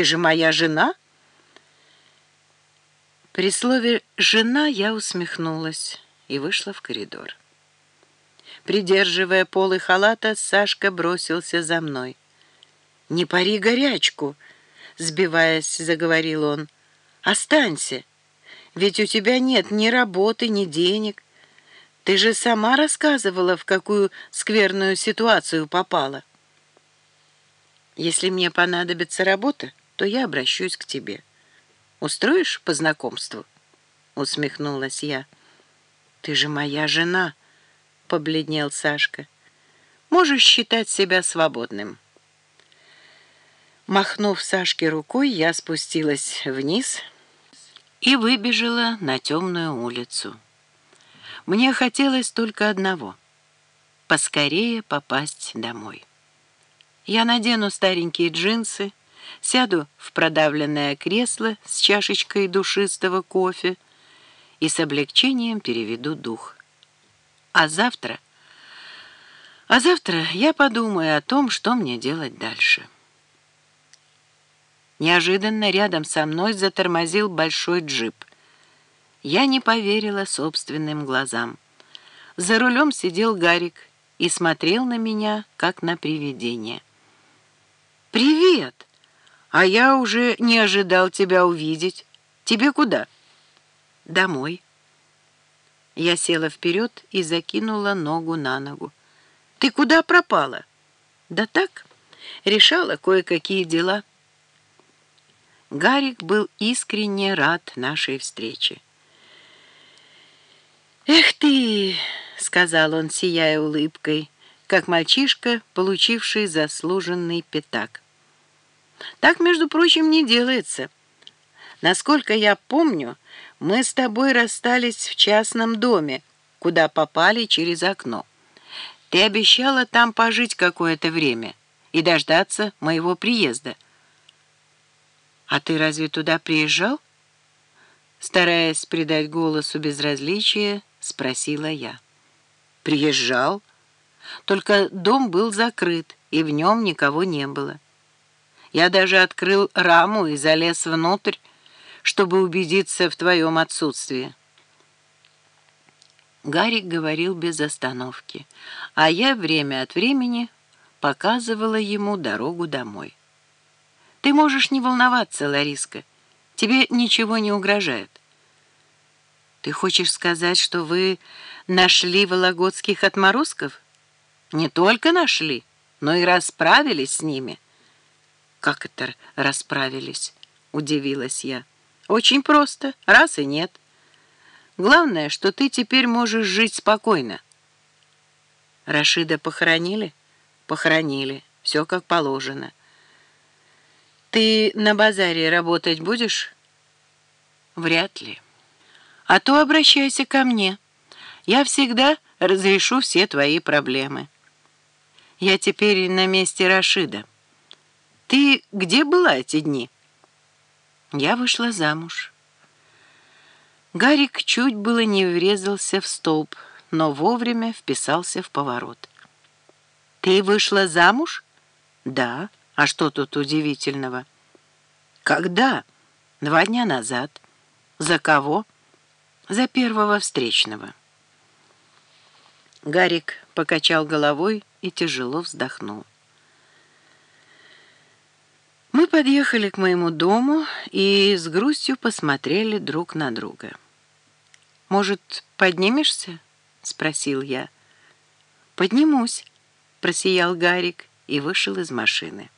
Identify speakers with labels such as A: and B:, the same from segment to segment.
A: Ты же моя жена?» При слове «жена» я усмехнулась и вышла в коридор. Придерживая полы халата, Сашка бросился за мной. «Не пари горячку!» — сбиваясь, заговорил он. «Останься, ведь у тебя нет ни работы, ни денег. Ты же сама рассказывала, в какую скверную ситуацию попала. Если мне понадобится работа, то я обращусь к тебе. Устроишь по знакомству?» Усмехнулась я. «Ты же моя жена!» — побледнел Сашка. «Можешь считать себя свободным». Махнув Сашке рукой, я спустилась вниз и выбежала на темную улицу. Мне хотелось только одного — поскорее попасть домой. Я надену старенькие джинсы, сяду в продавленное кресло с чашечкой душистого кофе и с облегчением переведу дух. А завтра... А завтра я подумаю о том, что мне делать дальше. Неожиданно рядом со мной затормозил большой джип. Я не поверила собственным глазам. За рулем сидел Гарик и смотрел на меня, как на привидение. «Привет! А я уже не ожидал тебя увидеть. Тебе куда?» «Домой». Я села вперед и закинула ногу на ногу. «Ты куда пропала?» «Да так, решала кое-какие дела». Гарик был искренне рад нашей встрече. «Эх ты!» — сказал он, сияя улыбкой, как мальчишка, получивший заслуженный пятак. «Так, между прочим, не делается. Насколько я помню, мы с тобой расстались в частном доме, куда попали через окно. Ты обещала там пожить какое-то время и дождаться моего приезда». «А ты разве туда приезжал?» Стараясь придать голосу безразличие, спросила я. «Приезжал. Только дом был закрыт, и в нем никого не было. Я даже открыл раму и залез внутрь, чтобы убедиться в твоем отсутствии». Гарик говорил без остановки, а я время от времени показывала ему дорогу домой. Ты можешь не волноваться, Лариска. Тебе ничего не угрожает. Ты хочешь сказать, что вы нашли вологодских отморозков? Не только нашли, но и расправились с ними. Как это расправились? Удивилась я. Очень просто, раз и нет. Главное, что ты теперь можешь жить спокойно. Рашида похоронили? Похоронили. Все как положено. Ты на базаре работать будешь? Вряд ли. А то обращайся ко мне. Я всегда разрешу все твои проблемы. Я теперь на месте Рашида. Ты где была эти дни? Я вышла замуж. Гарик чуть было не врезался в столб, но вовремя вписался в поворот. «Ты вышла замуж?» «Да». А что тут удивительного? Когда? Два дня назад. За кого? За первого встречного. Гарик покачал головой и тяжело вздохнул. Мы подъехали к моему дому и с грустью посмотрели друг на друга. «Может, поднимешься?» — спросил я. «Поднимусь», — просиял Гарик и вышел из машины.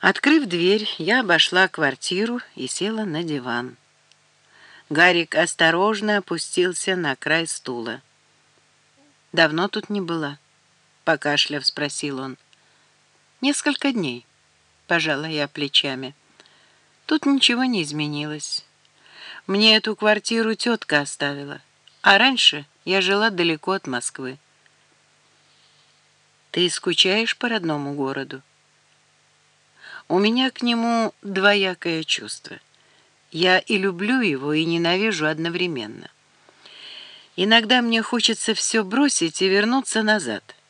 A: Открыв дверь, я обошла квартиру и села на диван. Гарик осторожно опустился на край стула. «Давно тут не была?» — покашляв, спросил он. «Несколько дней», — пожала я плечами. «Тут ничего не изменилось. Мне эту квартиру тетка оставила, а раньше я жила далеко от Москвы». «Ты скучаешь по родному городу?» У меня к нему двоякое чувство. Я и люблю его, и ненавижу одновременно. Иногда мне хочется все бросить и вернуться назад —